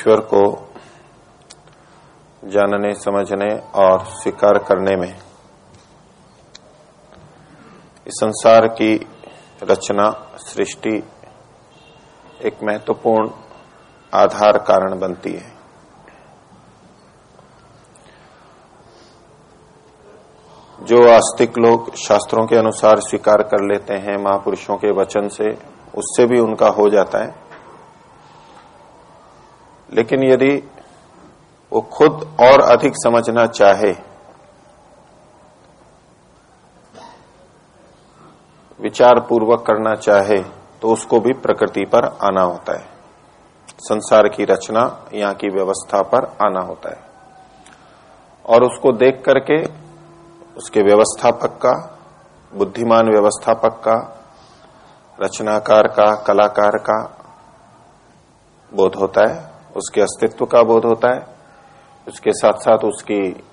ईश्वर को जानने, समझने और स्वीकार करने में इस संसार की रचना, सृष्टि एक महत्वपूर्ण आधार कारण बनती है। जो आस्तिक लोग शास्त्रों के अनुसार स्वीकार कर लेते हैं, महापुरुषों के वचन से, उससे भी उनका हो जाता है। लेकिन यदि वो खुद और अधिक समझना चाहे विचार पूर्वक करना चाहे तो उसको भी प्रकृति पर आना होता है। संसार की रचना यहाँ की व्यवस्था पर आना होता है। और उसको देख करके उसके व्यवस्थापक का, बुद्धिमान व्यवस्थापक का, रचनाकार का, कलाकार का बोध होता है। उसके अस्तित्व का बोध होता है। उसके साथ साथ उसकी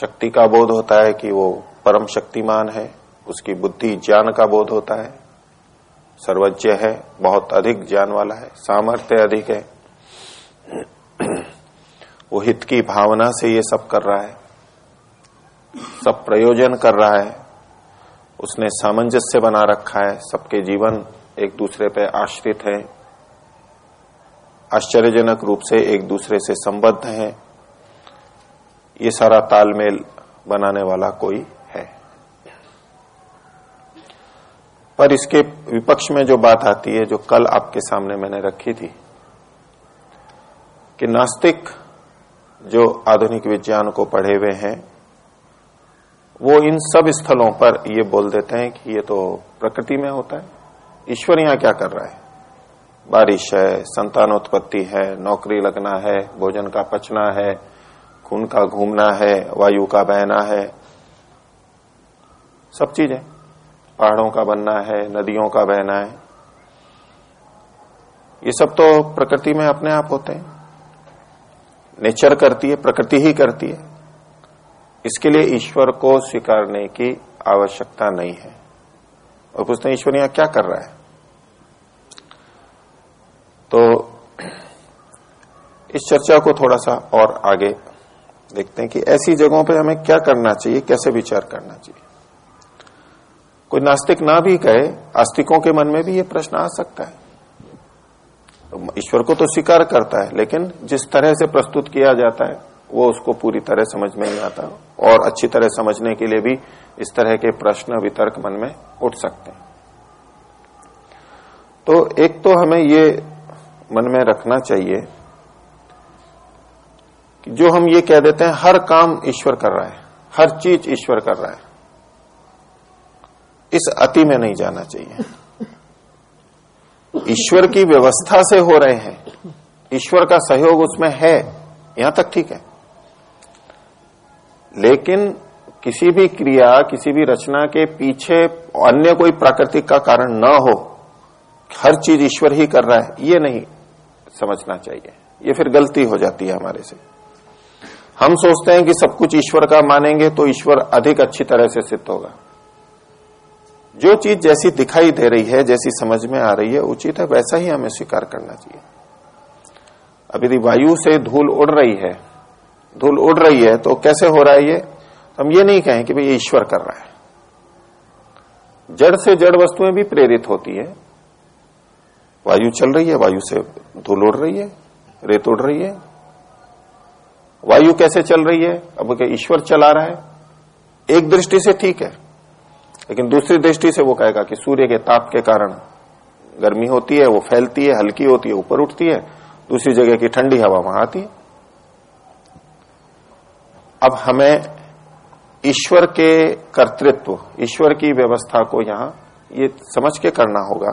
शक्ति का बोध होता है कि वो परम शक्तिमान है। उसकी बुद्धि ज्ञान का बोध होता है। सर्वज्ञ है, बहुत अधिक ज्ञान वाला है, सामर्थ्य अधिक है। वो हित की भावना से ये सब कर रहा है। सब प्रयोजन कर रहा है। उसने सामंजस्य बना रखा है। सबके जीवन एक दूसरे पे आश्रित है। आश्चर्यजनक रूप से एक दूसरे से संबद्ध हैं। ये सारा तालमेल बनाने वाला कोई है। पर इसके विपक्ष में जो बात आती है, जो कल आपके सामने मैंने रखी थी, कि नास्तिक जो आधुनिक विज्ञान को पढ़े हुए हैं, वो इन सब स्थलों पर ये बोल देते हैं कि ये तो प्रकृति में होता है। ईश्वर यहाँ क्या कर रहा है? बारिश है, संतानोत्पत्ति है, नौकरी लगना है, भोजन का पचना है, खून का घूमना है, वायु का बहना है। सब चीज़ें। पहाड़ों का बनना है, नदियों का बहना है। ये सब तो प्रकृति में अपने आप होते हैं। नेचर करती है, प्रकृति ही करती है। इसके लिए ईश्वर को स्वीकारने की आवश्यकता नहीं है। और पूछते हैं, ईश्वर यहाँ क्या कर रहा है? तो इस चर्चा को थोड़ा सा और आगे देखते हैं कि ऐसी जगहों पर हमें क्या करना चाहिए, कैसे विचार करना चाहिए। कोई नास्तिक ना भी कहे, आस्तिकों के मन में भी ये प्रश्न आ सकता है। तो ईश्वर को तो स्वीकार करता है, लेकिन जिस तरह से प्रस्तुत किया जाता है, वो उसको पूरी तरह समझ में नहीं आता और अच्छी तरह समझने के लिए भी इस तरह के प्रश्न वितर्क मन में उठ सकते हैं। तो एक तो हमें ये मन में रखना चाहिए कि जो हम ये कह देते हैं हर काम ईश्वर कर रहा है हर चीज़ ईश्वर कर रहा है इस अति में नहीं जाना चाहिए। ईश्वर की व्यवस्था से हो रहे हैं ईश्वर का सहयोग उसमें है यहाँ तक ठीक है। लेकिन किसी भी क्रिया किसी भी रचना के पीछे अन्य कोई प्राकृतिक का कारण न हो हर चीज़ ईश्वर ही कर रहा है ये नहीं। समझना चाहिए। ये फिर गलती हो जाती है हमारे से। हम सोचते हैं कि सब कुछ ईश्वर का मानेंगे तो ईश्वर अधिक अच्छी तरह से सिद्ध होगा। जो चीज़ जैसी दिखाई दे रही है, जैसी समझ में आ रही है, उचित है, वैसा ही हमें स्वीकार करना चाहिए। अब यदि वायु से धूल उड़ रही है, धूल उड़ रही है तो कैसे हो रहा है ये? हम ये नहीं कहें कि भाई ईश्वर कर रहा है। जड़ से जड़ वस्तुएँ भी प्रेरित होती है। वायु चल रही है, वायु से धूल उड़ रही है, रेत उड़ रही है। वायु कैसे चल रही है? अब क्या ईश्वर चला रहा है। एक दृष्टि से ठीक है, लेकिन दूसरी दृष्टि से वो कहेगा कि सूर्य के ताप के कारण गर्मी होती है, वो फैलती है, हल्की होती है, ऊपर उठती है, दूसरी जगह की ठंडी हवा वहाँ आती है। अब हमें ईश्वर के कर्तृत्व, ईश्वर की व्यवस्था को यहाँ, ये समझ के करना होगा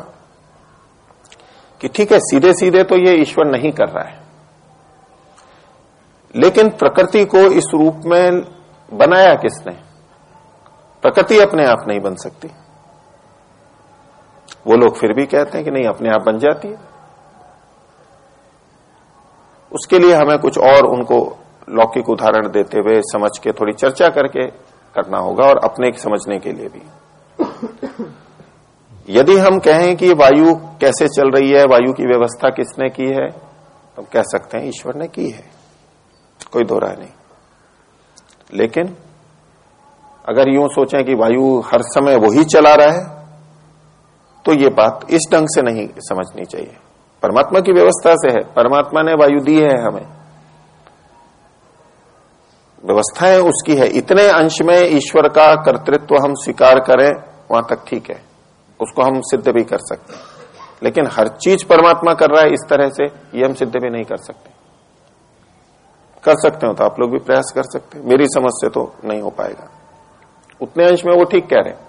कि ठीक है सीधे सीधे तो ये ईश्वर नहीं कर रहा है। लेकिन प्रकृति को इस रूप में बनाया किसने? प्रकृति अपने आप नहीं बन सकती। वो लोग फिर भी कहते हैं कि नहीं, अपने आप बन जाती है। उसके लिए हमें कुछ और उनको लौकिक उदाहरण देते हुए समझ के थोड़ी चर्चा करके करना होगा और अपने समझने के लिए भी। यदि हम कहें कि वायु कैसे चल रही है, वायु की व्यवस्था किसने की है? तो कह सकते हैं ईश्वर ने की है। कोई दो नहीं। लेकिन अगर यूँ सोचें कि वायु हर समय वही चला रहा है तो ये बात इस ढंग से नहीं समझनी चाहिए। परमात्मा की व्यवस्था से है। परमात्मा ने वायु दी है हमें। व्यवस्थाएँ उसकी है। इतने अंश में ईश्वर का कर्तृत्व हम स्वीकार करें, वहाँ तक ठीक है। उसको हम सिद्ध भी कर सकते हैं। लेकिन हर चीज़ परमात्मा कर रहा है इस तरह से, ये हम सिद्ध भी नहीं कर सकते। कर सकते हो तो आप लोग भी प्रयास कर सकते मेरी समझ से तो नहीं हो पाएगा। उतने अंश में वो ठीक कह रहे हैं।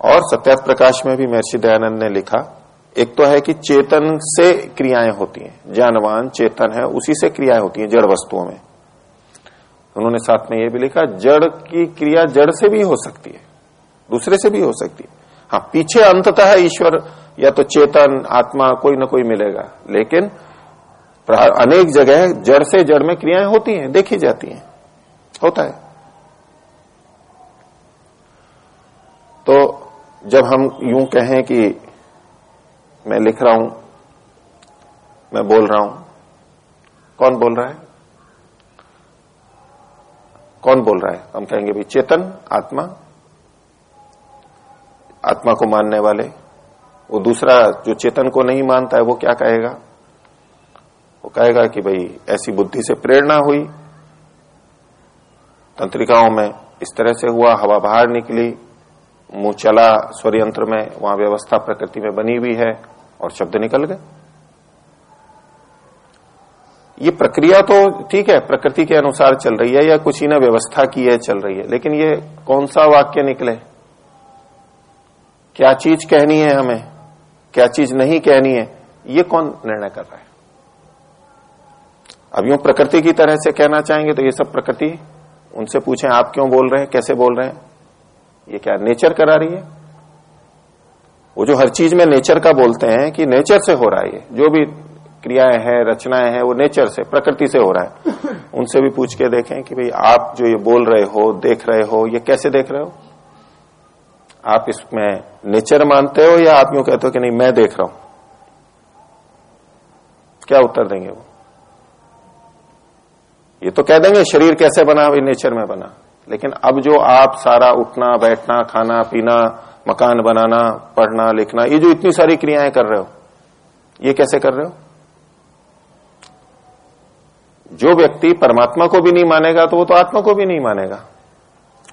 और सत्यार्थ प्रकाश में भी महर्षि दयानंद ने लिखा, एक तो है कि चेतन से क्रियाएँ होती हैं। जानवान चेतन है, उसी से क्रियाएँ होती हैं जड़ वस्तुओं में। उन्होंने साथ में यह भी लिखा, जड़ की क्रिया जड़ से भी हो सकती है, दूसरे से भी हो सकती है। हाँ पीछे अंततः ईश्वर या तो चेतन, आत्मा कोई ना कोई मिलेगा। लेकिन अनेक जगह जड़ से जड़ में क्रियाएँ होती हैं, देखी जाती हैं। होता है। तो जब हम यूँ कहें कि मैं लिख रहा हूँ, मैं बोल रहा हूँ, कौन बोल रहा है? कौन बोल रहा है? हम कहेंगे भाई, चेतन, आत्मा आत्मा को मानने वाले। वो दूसरा जो चेतन को नहीं मानता है, वो क्या कहेगा? वो कहेगा कि भाई, ऐसी बुद्धि से प्रेरणा हुई। तंत्रिकाओं में इस तरह से हुआ, हवा बाहर निकली, मुँह चला स्वर यंत्र में, वहाँ व्यवस्था प्रकृति में बनी हुई है और शब्द निकल गए। ये प्रक्रिया तो ठीक है, प्रकृति के अनुसार चल रही है या कुछ ही ने, व्यवस्था की है, चल रही है, लेकिन ये कौन सा वाक्य निकले? क्या चीज़ कहनी है हमें? क्या चीज़ नहीं कहनी है? ये कौन निर्णय कर रहा है? अब यूँ प्रकृति की तरह से कहना चाहेंगे तो ये सब प्रकृति उनसे पूछें, आप क्यों बोल रहे हैं? कैसे बोल रहे हैं? ये क्या नेचर करा रही है? वो जो हर चीज़ में नेचर का बोलते हैं कि नेचर से हो रहा है ये। जो भी क्रियाएँ हैं, रचनाएँ हैं, वो नेचर से, प्रकृति से हो रहा है। उनसे भी पूछ के देखें कि भाई आप जो ये बोल रहे हो, देख रहे हो, ये कैसे देख रहे हो? आप इसमें नेचर मानते हो या आप यूँ कहते हो कि नहीं, मैं देख रहा हूँ? क्या उत्तर देंगे वो? ये तो कह देंगे शरीर कैसे बना भाई नेचर में बना। लेकिन अब जो आप सारा उठना, बैठना, खाना, पीना, मकान बनाना, पढ़ना, लिखना, ये जो इतनी सारी क्रियाएँ कर रहे हो, ये कैसे कर रहे हो? जो व्यक्ति परमात्मा को भी नहीं मानेगा तो वो तो आत्मा को भी नहीं मानेगा।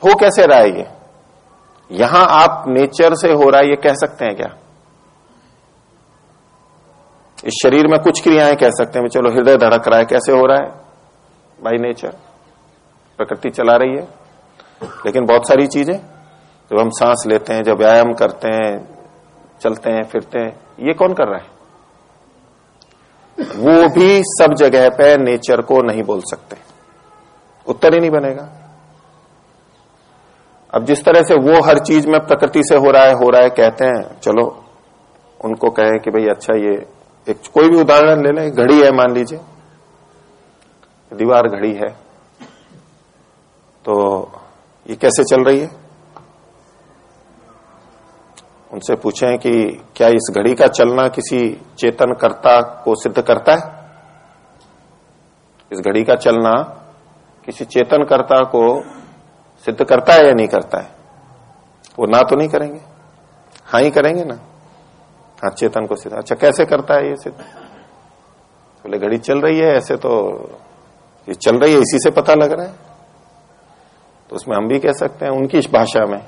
हो कैसे रहा है ये? यहाँ आप नेचर से हो रहा है, ये कह सकते हैं क्या? इस शरीर में कुछ क्रियाएँ कह सकते हैं, चलो हृदय धड़क रहा है, कैसे हो रहा है? बाई नेचर प्रकृति चला रही है। लेकिन बहुत सारी चीज़ें, जब हम सांस लेते हैं, जब व्यायाम करते हैं, चलते हैं, फिरते हैं, ये कौन कर रहा है? वो भी सब जगह पे नेचर को नहीं बोल सकते। उत्तर ही नहीं बनेगा। अब जिस तरह से वो हर चीज़ में प्रकृति से हो रहा है, हो रहा है, कहते हैं, चलो, उनको कहे कि भाई अच्छा ये एक कोई भी उदाहरण ले लें, घड़ी है मान लीजिए, दीवार घड़ी है तो ये कैसे चल रही है? उनसे पूछें कि क्या इस घड़ी का चलना किसी चेतन कर्ता को सिद्ध करता है? इस घड़ी का चलना किसी चेतन कर्ता को सिद्ध करता है या नहीं करता है? वो ना तो नहीं करेंगे। हाँ ही करेंगे ना। हाँ चेतन को सिद्ध। अच्छा कैसे करता है ये सिद्ध? बोले तो घड़ी चल रही है, ऐसे तो ये चल रही है, इसी से पता लग रहा है। तो उसमें हम भी कह सकते हैं, उनकी भाषा में,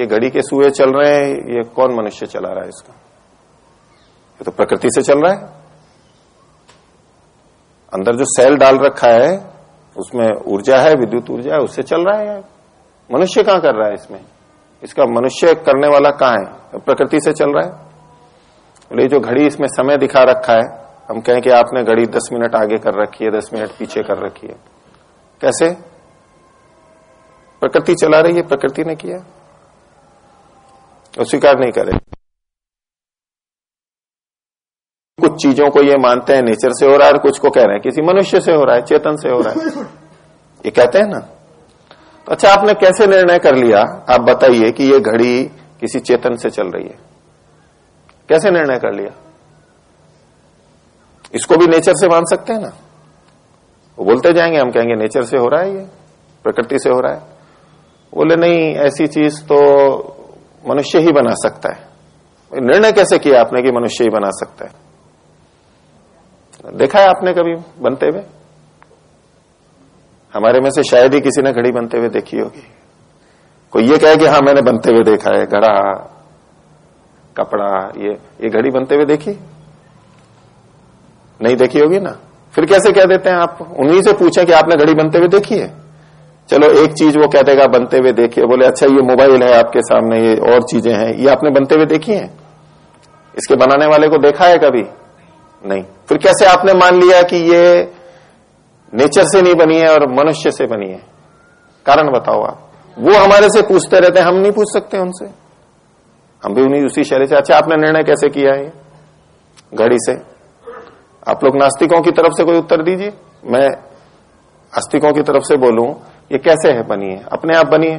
ये घड़ी के सुए चल रहे हैं, ये कौन मनुष्य चला रहा है इसका? ये तो प्रकृति से चल रहा है। अंदर जो सेल डाल रखा है, उसमें ऊर्जा है, विद्युत ऊर्जा है, उससे चल रहा है। मनुष्य कहाँ कर रहा है इसमें? इसका मनुष्य करने वाला कहाँ है? प्रकृति से चल रहा है। बोले जो घड़ी इसमें समय दिखा रखा है, हम कहें कि आपने घड़ी दस मिनट आगे कर रखी है, दस मिनट पीछे कर रखी है। कैसे? प्रकृति चला रही है, प्रकृति ने किया। वो स्वीकार नहीं करे। कुछ चीज़ों को ये मानते हैं, नेचर से हो रहा है और कुछ को कह रहे हैं। किसी मनुष्य से हो रहा है, चेतन से हो रहा है। ये कहते हैं ना तो अच्छा आपने कैसे निर्णय कर लिया? आप बताइए कि ये घड़ी किसी चेतन से चल रही है। कैसे निर्णय कर लिया? इसको भी नेचर से मान सकते हैं ना? वो बोलते जाएँगे, हम कहेंगे, नेचर से हो रहा है ये, प्रकृति से हो रहा है। बोले, नहीं, ऐसी चीज़ तो मनुष्य ही बना सकता है। निर्णय कैसे किया आपने कि मनुष्य ही बना सकता है? देखा है आपने कभी बनते हुए? हमारे में से शायद ही किसी ने घड़ी बनते हुए देखी होगी। कोई ये कहे कि हाँ मैंने बनते हुए देखा है, घड़ा, कपड़ा, ये ये घड़ी बनते हुए देखी? नहीं देखी होगी ना? फिर कैसे कह देते हैं आप? उन्हीं से पूछे कि आपने घड़ी बनते हुए देखी है। चलो, एक चीज़ वो कह देगा, बनते हुए देखिए बोले अच्छा ये मोबाइल है आपके सामने, ये और चीज़ें हैं। ये आपने बनते हुए देखी है? इसके बनाने वाले को देखा है कभी? नहीं। फिर कैसे आपने मान लिया कि ये नेचर से नहीं बनी है और मनुष्य से बनी है। कारण बताओ आप। वो हमारे से पूछते रहते हैं, हम नहीं पूछ सकते उनसे। हम भी उन्हीं उसी शैली से। अच्छा आपने निर्णय कैसे किया है घड़ी से। आप लोग नास्तिकों की तरफ़ से कोई उत्तर दीजिए। मैं आस्तिकों की तरफ़ से बोलूँ, ये कैसे है बनी है? अपने आप बनी है?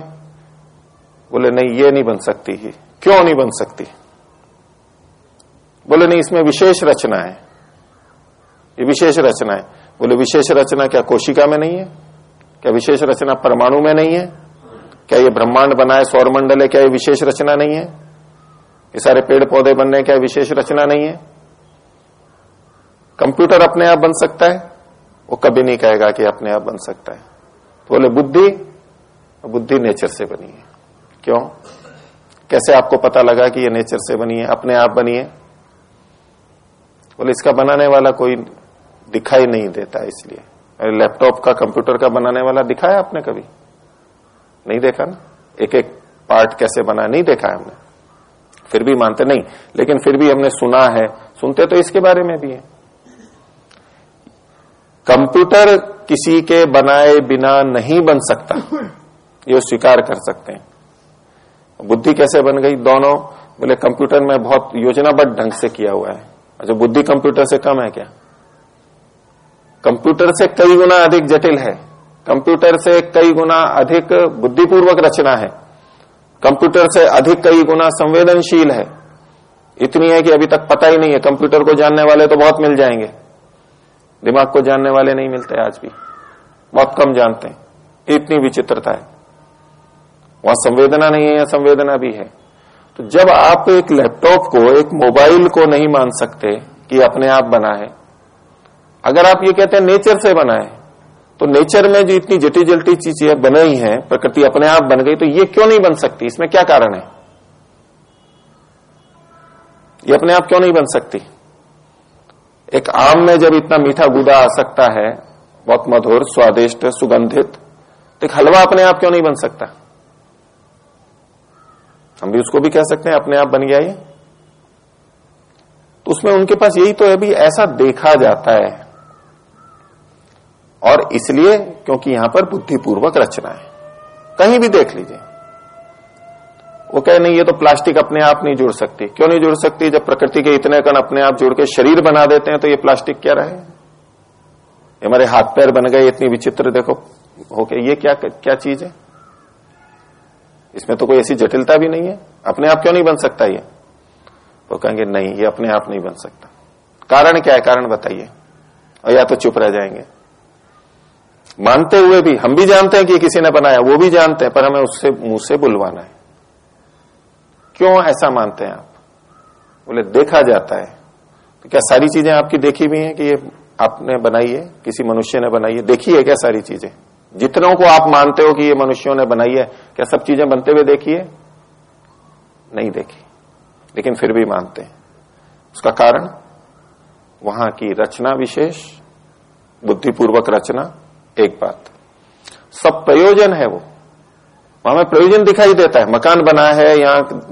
बोले, नहीं, ये नहीं बन सकती ही। क्यों नहीं बन सकती? बोले, नहीं, इसमें विशेष रचना है। ये विशेष रचना है। बोले, विशेष रचना क्या कोशिका में नहीं है? क्या विशेष रचना परमाणु में नहीं है? क्या ये ब्रह्मांड बनाए है सौरमंडल है? क्या ये विशेष रचना नहीं है? ये सारे पेड़ पौधे बनने क्या विशेष रचना नहीं है? कंप्यूटर अपने आप बन सकता है? वो कभी नहीं कहेगा कि अपने आप बन सकता है। तो बोले, बुद्धि बुद्धि नेचर से बनी है। क्यों? कैसे आपको पता लगा कि ये नेचर से बनी है, अपने आप बनी है? बोले, इसका बनाने वाला कोई दिखाई नहीं देता इसलिए। लैपटॉप का कंप्यूटर का बनाने वाला दिखाया आपने कभी? नहीं देखा ना? एक एक पार्ट कैसे बना? नहीं देखा है हमने। फिर भी मानते नहीं। लेकिन फिर भी हमने सुना है। सुनते तो इसके बारे में भी है। कंप्यूटर किसी के बनाए बिना नहीं बन सकता। ये स्वीकार कर सकते हैं। बुद्धि कैसे बन गई? दोनों। बोले कंप्यूटर में बहुत योजनाबद्ध ढंग से किया हुआ है। अच्छा बुद्धि कंप्यूटर से कम है क्या? कंप्यूटर से कई गुना अधिक जटिल है। कंप्यूटर से कई गुना अधिक बुद्धिपूर्वक रचना है। कंप्यूटर से अधिक कई गुना संवेदनशील है। इतनी है कि अभी तक पता ही नहीं है। कंप्यूटर को जानने वाले तो बहुत मिल जाएँगे। दिमाग को जानने वाले नहीं मिलते आज भी। बहुत कम जानते हैं। इतनी विचित्रता है। वहाँ संवेदना नहीं है या संवेदना भी है। तो जब आप एक लैपटॉप को, एक मोबाइल को नहीं मान सकते कि अपने आप बना है अगर आप ये कहते हैं नेचर से बना है तो नेचर में जो इतनी जटी जल्टी चीज़ें बनाई है, प्रकृति अपने आप बन गई तो ये क्यों नहीं बन सकती? इसमें क्या कारण है? ये अपने आप क्यों नहीं बन सकती? एक आम में जब इतना मीठा गुदा आ सकता है, बहुत मधुर, स्वादिष्ट, सुगंधित तो एक हलवा अपने आप क्यों नहीं बन सकता? हम भी उसको भी कह सकते हैं, अपने आप बन गया ये। तो उसमें उनके पास यही तो है भी ऐसा देखा जाता है। और इसलिए क्योंकि यहाँ पर बुद्धिपूर्वक रचना है। कहीं भी देख लीजिए। वो कहे, नहीं, ये तो प्लास्टिक अपने आप नहीं जुड़ सकती। क्यों नहीं जुड़ सकती? जब प्रकृति के इतने कण अपने आप जुड़ के शरीर बना देते हैं तो ये प्लास्टिक क्या रहे? हमारे हाथ पैर बन गए, इतनी विचित्र, देखो ओके ये क्या क्या चीज़ है? इसमें तो कोई ऐसी जटिलता भी नहीं है। अपने आप क्यों नहीं बन सकता ये? वो कहेंगे, नहीं, ये अपने आप नहीं बन सकता। कारण क्या है? कारण बताइए। और या तो चुप रह जाएँगे। मानते हुए भी, हम भी जानते हैं कि किसी ने बनाया, वो भी जानते हैं, पर हमें उससे, मुँह से बुलवाना है। क्यों ऐसा मानते हैं आप? बोले, देखा जाता है। तो क्या सारी चीज़ें आपकी देखी भी हैं कि ये आपने बनाई है? किसी मनुष्य ने बनाई है? देखी है क्या सारी चीज़ें? जितनों को आप मानते हो कि ये मनुष्यों ने बनाई है, क्या सब चीज़ें बनते हुए देखी है? नहीं देखी। लेकिन फिर भी मानते हैं। उसका कारण? वहाँ की रचना विशेष, बुद्धिपूर्वक रचना एक बात। सब प्रयोजन है वो। वहाँ में प्रयोजन दिखाई देता है। मकान बना है, यहाँ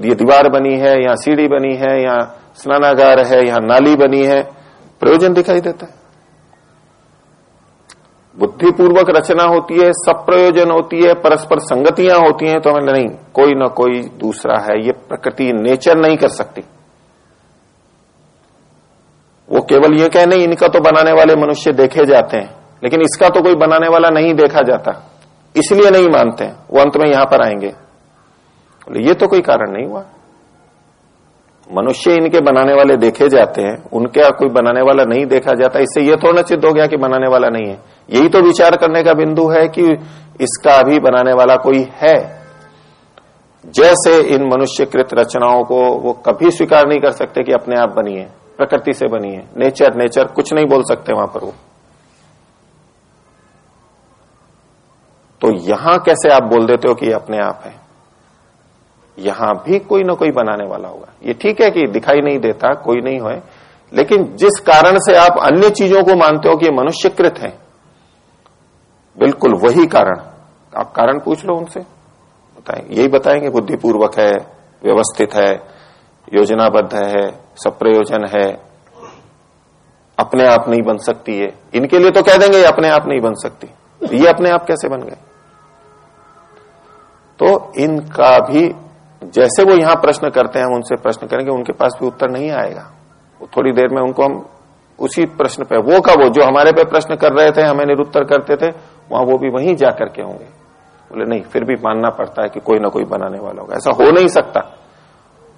ये दीवार बनी है, यहाँ सीढ़ी बनी है, यहाँ स्नानागार है, यहाँ नाली बनी है। प्रयोजन दिखाई देता है। बुद्धिपूर्वक रचना होती है, सब प्रयोजन होती है, परस्पर संगतियाँ होती हैं तो हमें नहीं, कोई ना कोई दूसरा है। ये प्रकृति नेचर नहीं कर सकती। वो केवल ये कह नहीं, इनका तो बनाने वाले मनुष्य देखे जाते हैं। लेकिन इसका तो कोई बनाने वाला नहीं देखा जाता। इसलिए नहीं मानते। वो अंत में यहाँ पर आएँगे। बोले, ये तो कोई कारण नहीं हुआ। मनुष्य इनके बनाने वाले देखे जाते हैं। उनके कोई बनाने वाला नहीं देखा जाता। इससे यह थोड़ा सिद्ध हो गया कि बनाने वाला नहीं है। यही तो विचार करने का बिंदु है कि इसका भी बनाने वाला कोई है। जैसे इन मनुष्यकृत रचनाओं को वो कभी स्वीकार नहीं कर सकते कि अपने आप बनी है। प्रकृति से बनी है। नेचर नेचर कुछ नहीं बोल सकते वहाँ पर वो। तो यहाँ कैसे आप बोल देते हो कि अपने आप है? यहाँ भी कोई ना कोई बनाने वाला होगा। ये ठीक है कि दिखाई नहीं देता, कोई नहीं हो लेकिन जिस कारण से आप अन्य चीज़ों को मानते हो कि मनुष्यकृत है, बिल्कुल वही कारण। आप कारण पूछ लो उनसे। बताएँ, यही बताएँगे, बुद्धिपूर्वक है, व्यवस्थित है, योजनाबद्ध है, सब प्रयोजन है। अपने आप नहीं बन सकती है इनके लिए तो कह देंगे अपने आप नहीं बन सकती। ये अपने आप कैसे बन गए? तो इनका भी, जैसे वो यहाँ प्रश्न करते हैं, हम उनसे प्रश्न करेंगे, उनके पास भी उत्तर नहीं आएगा। थोड़ी देर में उनको हम उसी प्रश्न पे, वो का वो, जो हमारे पे प्रश्न कर रहे थे, हमें निरुत्तर करते थे, वहाँ वो भी वहीं जाकर के होंगे। बोले, नहीं, फिर भी मानना पड़ता है कि कोई ना कोई बनाने वाला होगा। ऐसा हो नहीं सकता।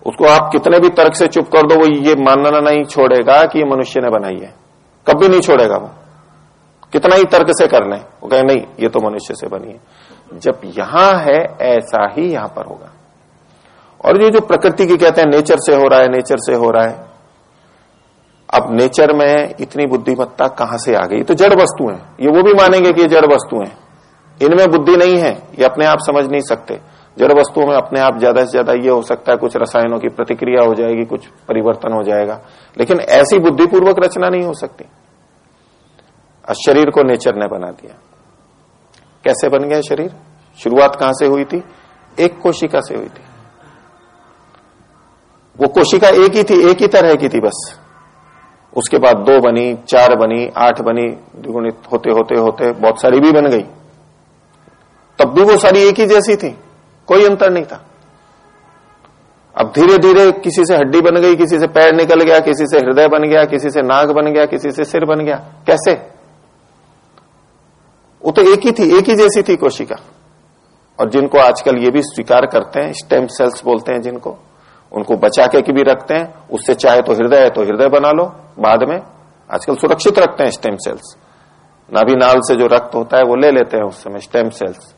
उसको आप कितने भी तर्क से चुप कर दो, वो ये मानना नहीं छोड़ेगा कि ये मनुष्य ने बनाई है। कभी नहीं छोड़ेगा वो। कितना ही तर्क से कर लें। वो कहे, नहीं, ये तो मनुष्य से बनी है। जब यहाँ है, ऐसा ही यहाँ पर होगा। और ये जो प्रकृति की कहते हैं, नेचर से हो रहा है, नेचर से हो रहा है। अब नेचर में इतनी बुद्धिमत्ता कहाँ से आ गई? तो जड़ वस्तु है। ये वो भी मानेंगे कि ये जड़ वस्तु है। इनमें बुद्धि नहीं है, ये अपने आप समझ नहीं सकते। जड़ वस्तुओं में अपने आप ज़्यादा से ज़्यादा ये हो सकता है, कुछ रसायनों की प्रतिक्रिया हो जाएगी, कुछ परिवर्तन हो जाएगा। लेकिन ऐसी बुद्धिपूर्वक रचना नहीं हो सकती। शरीर को नेचर ने बना दिया। कैसे बन गया शरीर? शुरुआत कहाँ से हुई थी? एक कोशिका से हुई थी। वो कोशिका एक ही थी, एक ही तरह की थी बस। उसके बाद दो बनी, चार बनी, आठ बनी द्विगुणित होते होते होते, बहुत सारी भी बन गई। तब भी वो सारी एक ही जैसी थी, कोई अंतर नहीं था। अब धीरे धीरे किसी से हड्डी बन गई, किसी से पैर निकल गया, किसी से हृदय बन गया, किसी से नाक बन गया, किसी से सिर बन गया। कैसे? वो तो एक ही थी, एक ही जैसी थी कोशिका। और जिनको आजकल ये भी स्वीकार करते हैं स्टेम सेल्स बोलते हैं जिनको, उनको बचा के भी रखते हैं, उससे चाहे तो हृदय है तो हृदय बना लो, बाद में आजकल सुरक्षित रखते हैं स्टेम सेल्स नाभि नाल से जो रक्त होता है वो ले लेते हैं उस समय स्टेम सेल्स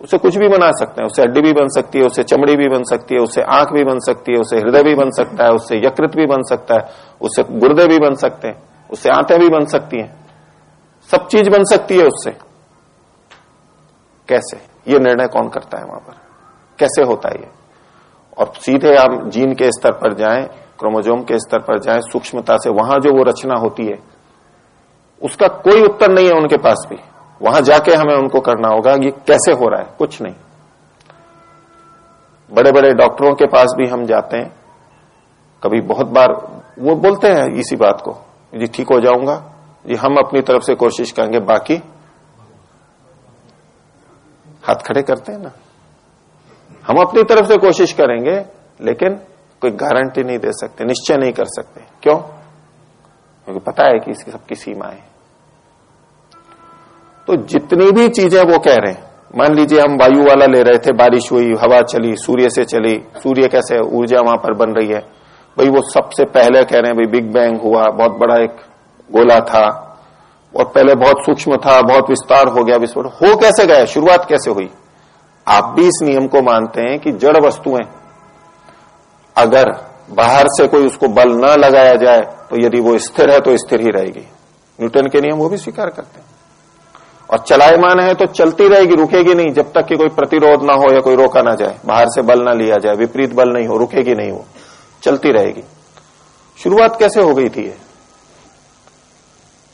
उसे कुछ भी बना सकते हैं उससे हड्डी भी बन सकती है उससे चमड़ी भी बन सकती है उससे आँख भी बन सकती है उससे हृदय भी बन सकता है उससे यकृत भी बन सकता है उससे गुर्दे भी बन सकते हैं उससे आंतें भी बन सकती हैं। सब चीज़ बन सकती है उससे। कैसे? ये निर्णय कौन करता है वहाँ पर? कैसे होता है ये? और सीधे आप जीन के स्तर पर जाएँ क्रोमोजोम के स्तर पर जाएँ, सूक्ष्मता से वहाँ जो वो रचना होती है, उसका कोई उत्तर नहीं है उनके पास भी। वहाँ जाके हमें उनको करना होगा ये कैसे हो रहा है, कुछ नहीं। बड़े बड़े डॉक्टरों के पास भी हम जाते हैं। कभी बहुत बार वो बोलते हैं इसी बात को, जी, ठीक हो जाऊँगा। जी, हम अपनी तरफ़ से कोशिश करेंगे, बाकी हाथ खड़े करते हैं ना। हम अपनी तरफ़ से कोशिश करेंगे, लेकिन कोई गारंटी नहीं दे सकते, निश्चय नहीं कर सकते। क्यों? क्योंकि पता है कि इसकी सबकी सीमा है। तो जितनी भी चीज़ें वो कह रहे हैं, मान लीजिए हम वायु वाला ले रहे थे, बारिश हुई, हवा चली, सूर्य से चली, सूर्य कैसे ऊर्जा वहाँ पर बन रही है। भाई वो सबसे पहले कह रहे हैं, भाई बिग बैंग हुआ, बहुत बड़ा एक गोला था और पहले बहुत सूक्ष्म था, बहुत विस्तार हो गया, विस्फोट हो कैसे गया, शुरुआत कैसे हुई? आप भी इस नियम को मानते हैं कि जड़ वस्तुएँ, अगर बाहर से कोई उसको बल न लगाया जाए तो यदि वो स्थिर है तो स्थिर ही रहेगी। न्यूटन के नियम वो भी स्वीकार करते हैं। और चलायमान है तो चलती रहेगी, रुकेगी नहीं, जब तक कि कोई प्रतिरोध ना हो या कोई रोका ना जाए। बाहर से बल ना लिया जाए, विपरीत बल नहीं हो, रुकेगी नहीं वो, चलती रहेगी। शुरुआत कैसे हो गई थी ये?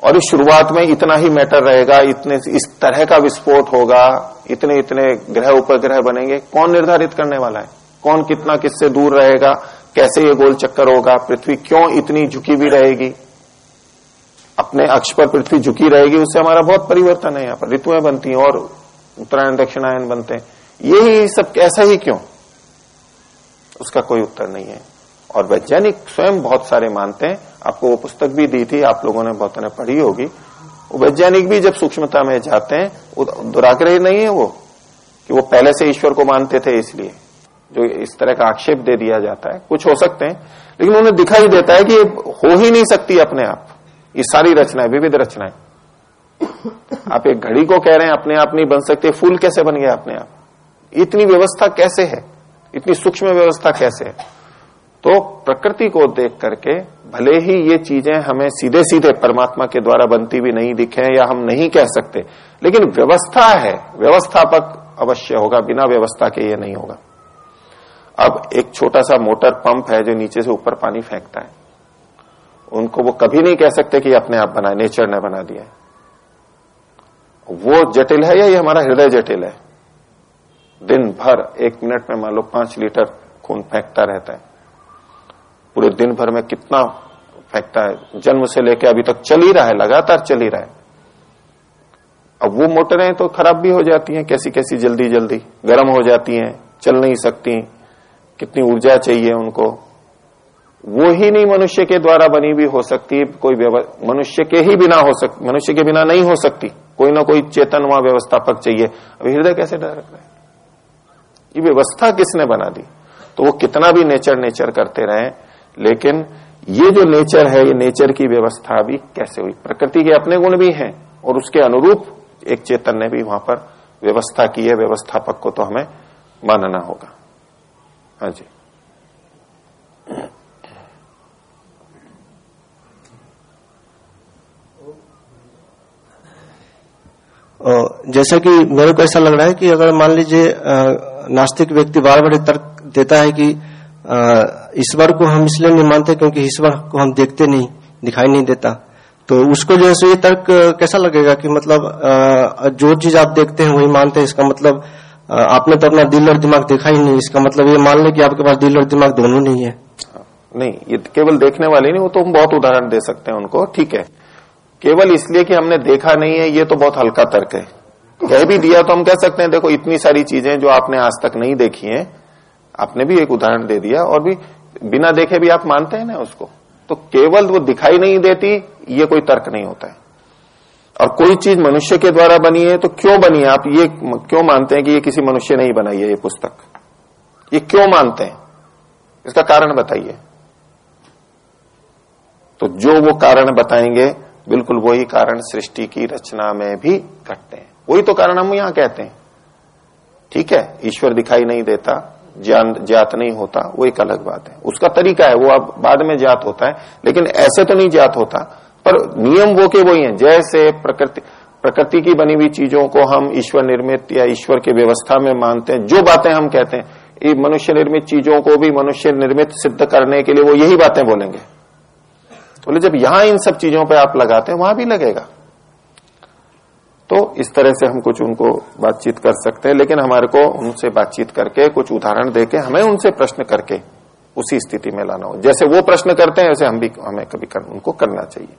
और इस शुरुआत में इतना ही मैटर रहेगा, इतने इस तरह का विस्फोट होगा, इतने इतने ग्रह उपग्रह बनेंगे, कौन निर्धारित करने वाला है? कौन कितना किससे दूर रहेगा? कैसे ये गोल चक्कर होगा? पृथ्वी क्यों इतनी झुकी भी रहेगी? अपने अक्ष पर पृथ्वी झुकी रहेगी, उससे हमारा बहुत परिवर्तन है यहाँ पर। ऋतुएँ बनती हैं और उत्तरायण, दक्षिणायन बनते हैं। यही सब ऐसा ही क्यों? उसका कोई उत्तर नहीं है। और वैज्ञानिक स्वयं बहुत सारे मानते हैं। आपको वो पुस्तक भी दी थी, आप लोगों ने बहुत ने पढ़ी होगी। वैज्ञानिक भी जब सूक्ष्मता में जाते हैं दुराग्रह नहीं है वो, कि वो पहले से ईश्वर को मानते थे इसलिए, जो इस तरह का आक्षेप दे दिया जाता है। कुछ हो सकते हैं, लेकिन उन्हें दिखाई देता है कि हो ही नहीं सकती अपने आप। ये सारी रचनाएँ, विविध रचनाएँ। आप एक घड़ी को कह रहे हैं, अपने आप नहीं बन सकते, फूल कैसे बन गया अपने आप? इतनी व्यवस्था कैसे है? इतनी सूक्ष्म व्यवस्था कैसे है? तो प्रकृति को देख करके भले ही ये चीज़ें हमें सीधे सीधे परमात्मा के द्वारा बनती भी नहीं दिखे या हम नहीं कह सकते, लेकिन व्यवस्था है, व्यवस्थापक अवश्य होगा, बिना व्यवस्था के ये नहीं होगा। अब एक छोटा सा मोटर पंप है जो नीचे से ऊपर पानी फेंकता है। उनको वो कभी नहीं कह सकते कि अपने आप बनाए, नेचर ने बना दिया वो जटिल है या ये हमारा हृदय जटिल है? दिन भर, एक मिनट में मान लो पाँच लीटर खून फेंकता रहता है। पूरे दिन भर में कितना फेंकता है। जन्म से लेकर अभी तक चल ही रहा है, लगातार चल ही रहा है। अब वो मोटरें तो खराब भी हो जाती हैं कैसी कैसी जल्दी जल्दी गर्म हो जाती हैं, चल नहीं सकती, कितनी ऊर्जा चाहिए उनको। वो ही नहीं मनुष्य के द्वारा बनी भी हो सकती, कोई मनुष्य के ही बिना हो सकती मनुष्य के बिना नहीं हो सकती। कोई ना कोई चेतन वहाँ व्यवस्थापक चाहिए। अभी हृदय कैसे डर रहा है? ये व्यवस्था किसने बना दी? तो वो कितना भी नेचर नेचर करते रहे लेकिन ये जो नेचर है, ये नेचर की व्यवस्था भी कैसे हुई? प्रकृति के अपने गुण भी हैं और उसके अनुरूप एक चेतन ने भी वहाँ पर व्यवस्था की है। व्यवस्थापक को तो हमें मानना होगा। हाँ जी। जैसा कि मेरे को ऐसा लग रहा है कि अगर मान लीजिए नास्तिक व्यक्ति बार बार तर्क देता है कि ईश्वर को हम इसलिए नहीं मानते क्योंकि ईश्वर को हम देखते नहीं, दिखाई नहीं देता। तो उसको जो है ये तर्क कैसा लगेगा कि मतलब जो चीज़ आप देखते हैं वही मानते हैं, इसका मतलब आपने तो अपना दिल और दिमाग देखा ही नहीं, इसका मतलब ये मान ले कि आपके पास दिल और दिमाग दोनों नहीं है। नहीं, ये केवल देखने वाले नहीं, वो तो हम बहुत उदाहरण दे सकते हैं उनको, ठीक है। केवल इसलिए कि हमने देखा नहीं है, ये तो बहुत हल्का तर्क है। कह भी दिया तो हम कह सकते हैं, देखो, इतनी सारी चीज़ें जो आपने आज तक नहीं देखी हैं आपने भी एक उदाहरण दे दिया और भी बिना देखे भी आप मानते हैं ना उसको। तो केवल वो दिखाई नहीं देती, ये कोई तर्क नहीं होता है। और कोई चीज़ मनुष्य के द्वारा बनी है तो क्यों बनी है? आप ये क्यों मानते हैं कि ये किसी मनुष्य ने ही बनाई है ये पुस्तक? ये क्यों मानते हैं? इसका कारण बताइए। तो जो वो कारण बताएँगे, बिल्कुल वही कारण सृष्टि की रचना में भी घटते हैं। वही तो कारण हम यहाँ कहते हैं। ठीक है, ईश्वर दिखाई नहीं देता ज्ञान, ज्ञात नहीं होता, वो एक अलग बात है। उसका तरीका है, वो अब बाद में ज्ञात होता है, लेकिन ऐसे तो नहीं ज्ञात होता। पर नियम वो के वही है, जैसे प्रकृति प्रकृति की बनी हुई चीज़ों को हम ईश्वर निर्मित या ईश्वर की व्यवस्था में मानते हैं, जो बातें हम कहते हैं, ये मनुष्य निर्मित चीज़ों को भी मनुष्य निर्मित सिद्ध करने के लिए वो यही बातें बोलेंगे। बोले, जब यहाँ इन सब चीज़ों पर आप लगाते हैं, वहाँ भी लगेगा। तो इस तरह से हम कुछ उनको बातचीत कर सकते हैं लेकिन हमारे को उनसे बातचीत करके कुछ उदाहरण देके हमें उनसे प्रश्न करके उसी स्थिति में लाना हो जैसे वो प्रश्न करते हैं वैसे हम भी हमें कभी कर, उनको करना चाहिए।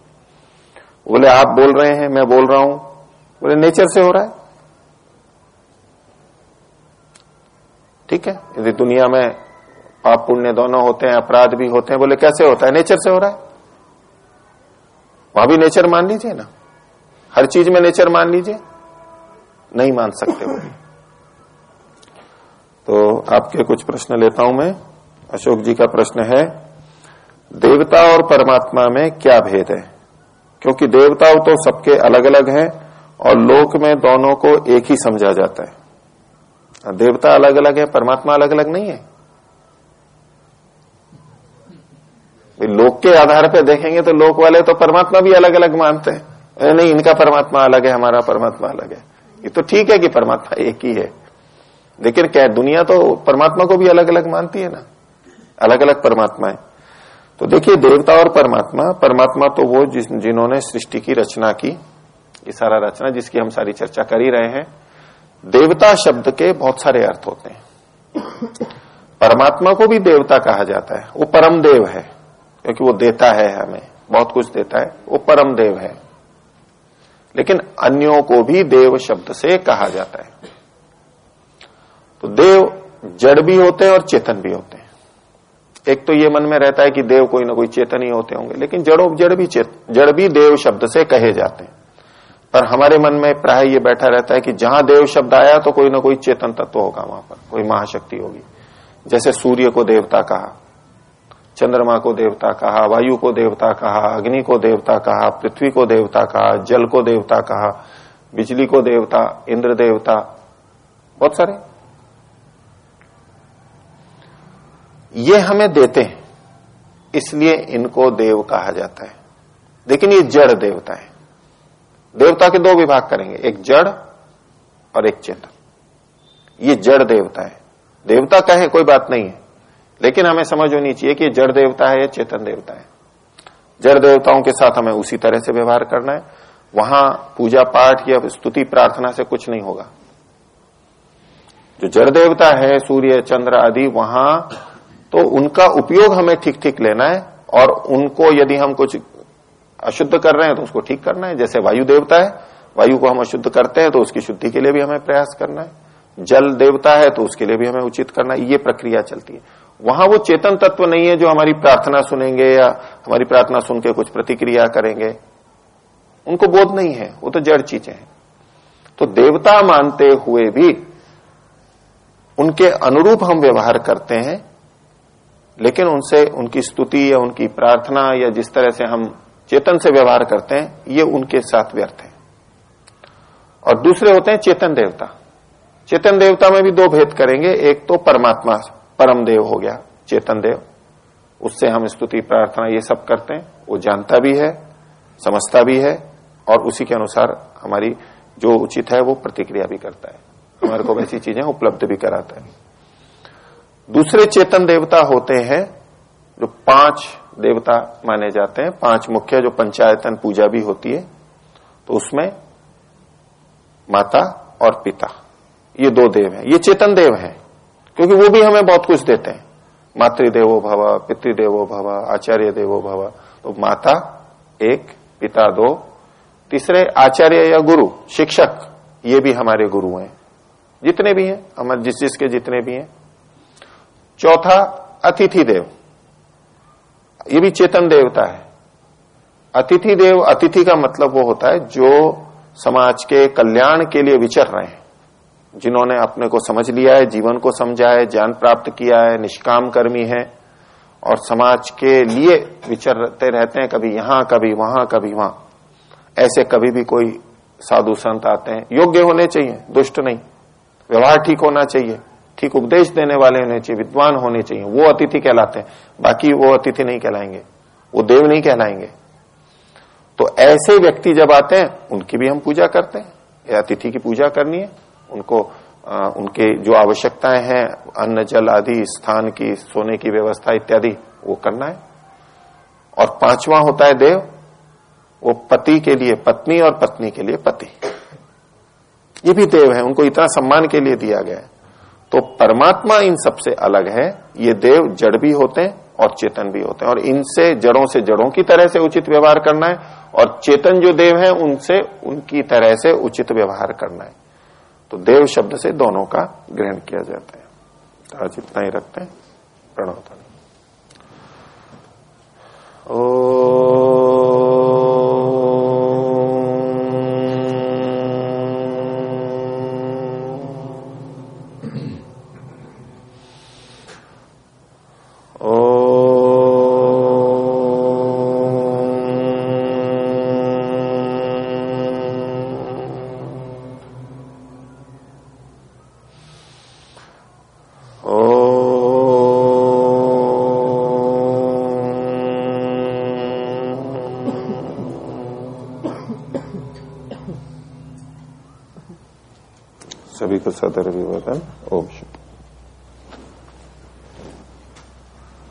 बोले आप बोल रहे हैं मैं बोल रहा हूँ। बोले नेचर से हो रहा है। ठीक है? यदि दुनिया में पाप पुण्य दोनों होते हैं अपराध भी होते हैं बोले कैसे होता है? नेचर से हो रहा है? वहाँ भी नेचर मान लीजिए ना। हर चीज़ में नेचर मान लीजिए। नहीं मान सकते वो। भी तो आपके कुछ प्रश्न लेता हूँ मैं। अशोक जी का प्रश्न है, देवता और परमात्मा में क्या भेद है? क्योंकि देवता तो सबके अलग अलग हैं और लोक में दोनों को एक ही समझा जाता है। देवता अलग अलग है, परमात्मा अलग अलग नहीं है। लोक के आधार पर देखेंगे तो लोक वाले तो परमात्मा भी अलग अलग मानते हैं। नहीं, इनका परमात्मा अलग है, हमारा परमात्मा अलग है। ये तो ठीक है कि परमात्मा एक ही है। लेकिन क्या दुनिया तो परमात्मा को भी अलग अलग मानती है ना? अलग अलग परमात्मा है तो देखिए, देवता और परमात्मा परमात्मा तो वो जिन्होंने सृष्टि की रचना की, ये सारा रचना जिसकी हम सारी चर्चा कर ही रहे हैं, देवता शब्द के बहुत सारे अर्थ होते हैं। परमात्मा को भी देवता कहा जाता है। वो परम देव है, क्योंकि वो देता है हमें, बहुत कुछ देता है। वो परम देव है। लेकिन अन्यों को भी देव शब्द से कहा जाता है। तो देव जड़ भी होते हैं और चेतन भी होते हैं। एक तो ये मन में रहता है कि देव कोई ना कोई चेतन ही होते होंगे, लेकिन जड़ों, जड़ भी चेत, जड़ भी देव शब्द से कहे जाते हैं। पर हमारे मन में प्राय ये बैठा रहता है कि जहाँ देव शब्द आया तो कोई ना कोई चेतन तत्व होगा वहाँ पर, कोई महाशक्ति होगी। जैसे सूर्य को देवता कहा चंद्रमा को देवता कहा, वायु को देवता कहा, अग्नि को देवता कहा, पृथ्वी को देवता कहा, जल को देवता कहा, बिजली को देवता, इंद्र देवता, बहुत सारे। ये हमें देते हैं, इसलिए इनको देव कहा जाता है। लेकिन ये जड़ देवता है। देवता के दो विभाग करेंगे, एक जड़ और एक चेतन। ये जड़ देवता है। देवता कहे कोई बात नहीं है। लेकिन हमें समझ होनी चाहिए कि जड़ देवता है, या चेतन देवता है। जड़ देवताओं के साथ हमें उसी तरह से व्यवहार करना है। वहाँ पूजा पाठ या स्तुति प्रार्थना से कुछ नहीं होगा। जो जड़ देवता है, सूर्य, चंद्र आदि, वहाँ तो उनका उपयोग हमें ठीक ठीक लेना है और उनको यदि हम कुछ अशुद्ध कर रहे हैं तो उसको ठीक करना है। जैसे वायु देवता है, वायु को हम अशुद्ध करते हैं तो उसकी शुद्धि के लिए भी हमें प्रयास करना है। जल देवता है तो उसके लिए भी हमें उचित करना है। ये प्रक्रिया चलती है। वहाँ वो चेतन तत्व नहीं है जो हमारी प्रार्थना सुनेंगे या हमारी प्रार्थना सुन के कुछ प्रतिक्रिया करेंगे। उनको बोध नहीं है, वो तो जड़ चीज़ें हैं। तो देवता मानते हुए भी उनके अनुरूप हम व्यवहार करते हैं, लेकिन उनसे, उनकी स्तुति या उनकी प्रार्थना या जिस तरह से हम चेतन से व्यवहार करते हैं, ये उनके साथ व्यर्थ है। और दूसरे होते हैं चेतन देवता। चेतन देवता में भी दो भेद करेंगे, एक तो परमात्मा परम देव हो गया, चेतन देव। उससे हम स्तुति, प्रार्थना ये सब करते हैं। वो जानता भी है, समझता भी है, और उसी के अनुसार हमारी जो उचित है वो प्रतिक्रिया भी करता है। हमारे को वैसी चीज़ें उपलब्ध भी कराता है। दूसरे चेतन देवता होते हैं, जो पाँच देवता माने जाते हैं, पाँच मुख्य जो पंचायतन पूजा भी होती है तो उसमें माता और पिता। ये दो देव हैं। ये चेतन देव हैं। क्योंकि वो भी हमें बहुत कुछ देते हैं। मातृदेवो भव, पितृदेवो भव आचार्य देवो भव। तो माता एक, पिता दो। तीसरे आचार्य या गुरु, शिक्षक, ये भी हमारे गुरु हैं। जितने भी हैं, हमारे जिस जिसके जितने भी हैं। चौथा, अतिथि देव। ये भी चेतन देवता है। अतिथि देव, अतिथि का मतलब वो होता है जो समाज के कल्याण के लिए विचर रहे हैं। जिन्होंने अपने को समझ लिया है, जीवन को समझा है, ज्ञान प्राप्त किया है, निष्काम कर्मी है और समाज के लिए विचरते रहते हैं, कभी यहाँ, कभी वहाँ कभी वहाँ। ऐसे कभी भी कोई साधु संत आते हैं। योग्य होने चाहिए, दुष्ट नहीं। व्यवहार ठीक होना चाहिए, ठीक उपदेश देने वाले होने चाहिए, विद्वान होने चाहिए। वो अतिथि कहलाते हैं। बाकी वो अतिथि नहीं कहलाएँगे। वो देव नहीं कहलाएँगे। तो ऐसे व्यक्ति जब आते हैं, उनकी भी हम पूजा करते हैं। अतिथि की पूजा करनी है। उनको आ, उनके जो आवश्यकताएँ हैं अन्न जल आदि स्थान की सोने की व्यवस्था इत्यादि वो करना है। और पांचवा होता है देव वो पति के लिए पत्नी और पत्नी के लिए पति। ये भी देव है उनको इतना सम्मान के लिए दिया गया है। तो परमात्मा इन सबसे अलग है ये देव जड़ भी होते हैं और चेतन भी होते हैं। और इनसे जड़ों से जड़ों की तरह से उचित व्यवहार करना है और चेतन जो देव है उनसे उनकी तरह से उचित व्यवहार करना है। तो देव शब्द से दोनों का ग्रहण किया जाता है। आज इतना ही रखते हैं। प्रणव ओ